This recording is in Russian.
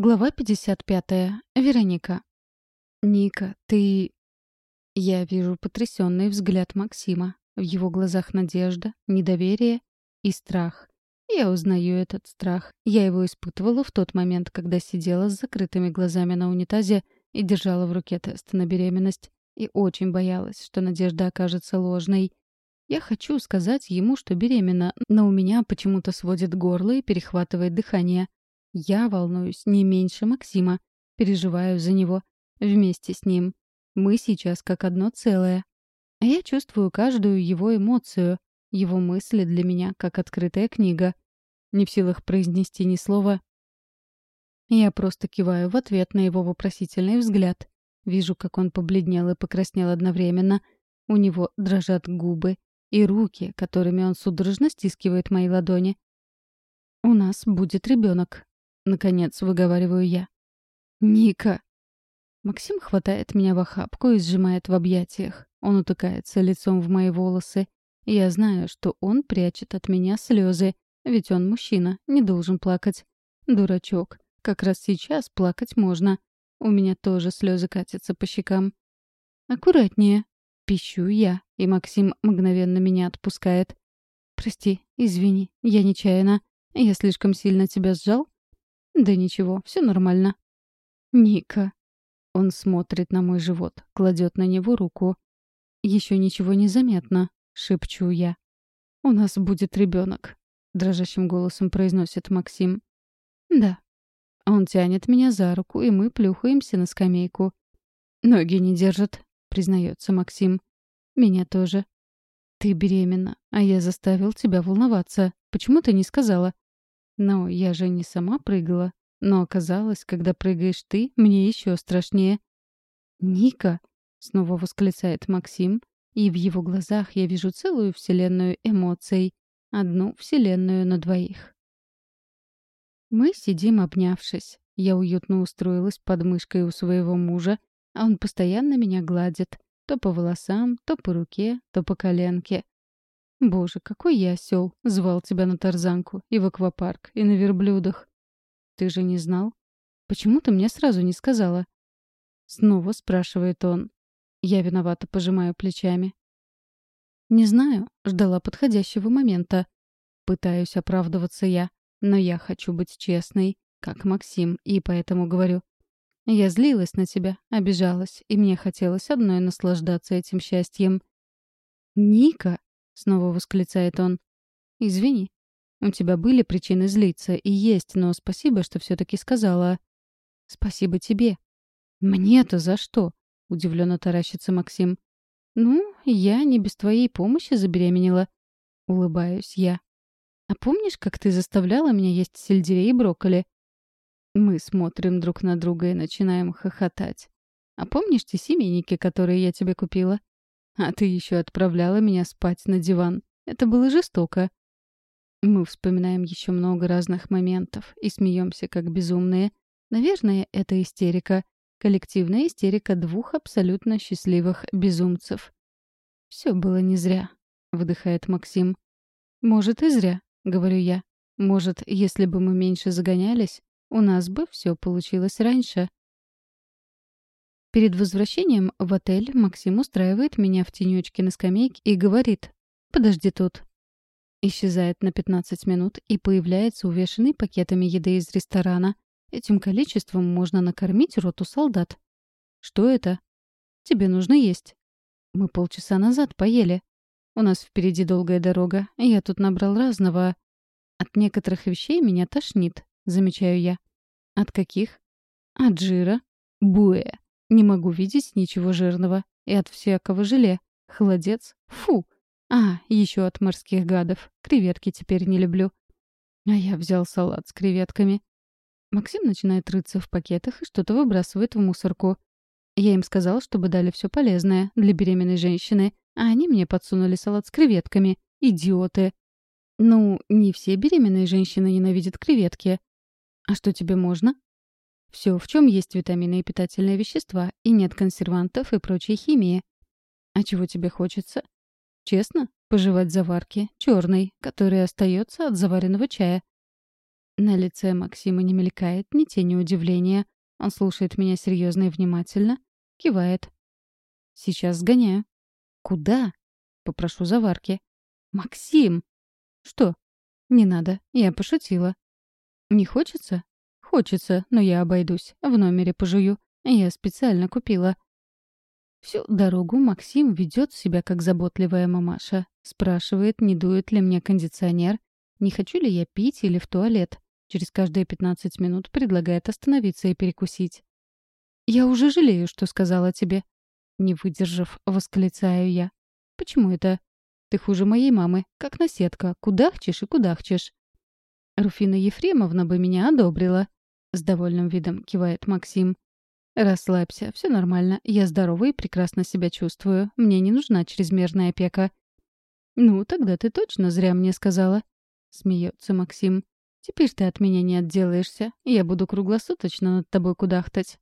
Глава 55. Вероника. «Ника, ты...» Я вижу потрясенный взгляд Максима. В его глазах надежда, недоверие и страх. Я узнаю этот страх. Я его испытывала в тот момент, когда сидела с закрытыми глазами на унитазе и держала в руке тест на беременность. И очень боялась, что надежда окажется ложной. Я хочу сказать ему, что беременна, но у меня почему-то сводит горло и перехватывает дыхание. Я волнуюсь не меньше Максима, переживаю за него, вместе с ним. Мы сейчас как одно целое. А я чувствую каждую его эмоцию, его мысли для меня как открытая книга. Не в силах произнести ни слова. Я просто киваю в ответ на его вопросительный взгляд. Вижу, как он побледнел и покраснел одновременно. У него дрожат губы и руки, которыми он судорожно стискивает мои ладони. «У нас будет ребенок», Наконец выговариваю я. «Ника!» Максим хватает меня в охапку и сжимает в объятиях. Он утыкается лицом в мои волосы. Я знаю, что он прячет от меня слезы, ведь он мужчина, не должен плакать. Дурачок. Как раз сейчас плакать можно. У меня тоже слезы катятся по щекам. «Аккуратнее», — пищу я, и Максим мгновенно меня отпускает. «Прости, извини, я нечаянно. Я слишком сильно тебя сжал?» «Да ничего, все нормально». «Ника». Он смотрит на мой живот, кладет на него руку. Еще ничего не заметно», — шепчу я. «У нас будет ребенок», — дрожащим голосом произносит Максим. «Да». Он тянет меня за руку, и мы плюхаемся на скамейку. «Ноги не держат», — признается Максим. «Меня тоже». «Ты беременна, а я заставил тебя волноваться. Почему ты не сказала?» Но я же не сама прыгала. Но оказалось, когда прыгаешь ты, мне еще страшнее. «Ника!» — снова восклицает Максим, и в его глазах я вижу целую вселенную эмоций. Одну вселенную на двоих. Мы сидим, обнявшись. Я уютно устроилась под мышкой у своего мужа, а он постоянно меня гладит. То по волосам, то по руке, то по коленке. Боже, какой я осел! Звал тебя на тарзанку, и в аквапарк, и на верблюдах. Ты же не знал? Почему ты мне сразу не сказала? Снова спрашивает он. Я виновато пожимаю плечами. Не знаю, ждала подходящего момента. Пытаюсь оправдываться я, но я хочу быть честной, как Максим, и поэтому говорю. Я злилась на тебя, обижалась, и мне хотелось одной наслаждаться этим счастьем. «Ника!» Снова восклицает он. «Извини. У тебя были причины злиться, и есть, но спасибо, что все таки сказала». «Спасибо тебе». «Мне-то за что?» — удивленно таращится Максим. «Ну, я не без твоей помощи забеременела». Улыбаюсь я. «А помнишь, как ты заставляла меня есть сельдерей и брокколи?» Мы смотрим друг на друга и начинаем хохотать. «А помнишь те семейники, которые я тебе купила?» А ты еще отправляла меня спать на диван. Это было жестоко. Мы вспоминаем еще много разных моментов и смеемся как безумные. Наверное, это истерика. Коллективная истерика двух абсолютно счастливых безумцев. Все было не зря, выдыхает Максим. Может, и зря, говорю я. Может, если бы мы меньше загонялись, у нас бы все получилось раньше. Перед возвращением в отель Максим устраивает меня в тенечке на скамейке и говорит «Подожди тут». Исчезает на 15 минут и появляется увешанный пакетами еды из ресторана. Этим количеством можно накормить роту солдат. Что это? Тебе нужно есть. Мы полчаса назад поели. У нас впереди долгая дорога, я тут набрал разного. От некоторых вещей меня тошнит, замечаю я. От каких? От жира. Буэ. Не могу видеть ничего жирного. И от всякого желе. Холодец. Фу. А, еще от морских гадов. Креветки теперь не люблю. А я взял салат с креветками. Максим начинает рыться в пакетах и что-то выбрасывает в мусорку. Я им сказал, чтобы дали все полезное для беременной женщины, а они мне подсунули салат с креветками. Идиоты. Ну, не все беременные женщины ненавидят креветки. А что тебе можно? Все, в чем есть витамины и питательные вещества, и нет консервантов и прочей химии. А чего тебе хочется? Честно, пожевать заварки, черный, который остается от заваренного чая. На лице Максима не мелькает ни тени удивления. Он слушает меня серьезно и внимательно, кивает. «Сейчас сгоняю». «Куда?» «Попрошу заварки». «Максим!» «Что?» «Не надо, я пошутила». «Не хочется?» «Хочется, но я обойдусь. В номере пожую. Я специально купила». Всю дорогу Максим ведет себя как заботливая мамаша. Спрашивает, не дует ли мне кондиционер, не хочу ли я пить или в туалет. Через каждые 15 минут предлагает остановиться и перекусить. «Я уже жалею, что сказала тебе». Не выдержав, восклицаю я. «Почему это?» «Ты хуже моей мамы, как наседка. Кудахчешь и кудахчешь». «Руфина Ефремовна бы меня одобрила», — с довольным видом кивает Максим. «Расслабься, все нормально. Я здорова и прекрасно себя чувствую. Мне не нужна чрезмерная опека». «Ну, тогда ты точно зря мне сказала», — смеется Максим. «Теперь ты от меня не отделаешься. Я буду круглосуточно над тобой кудахтать».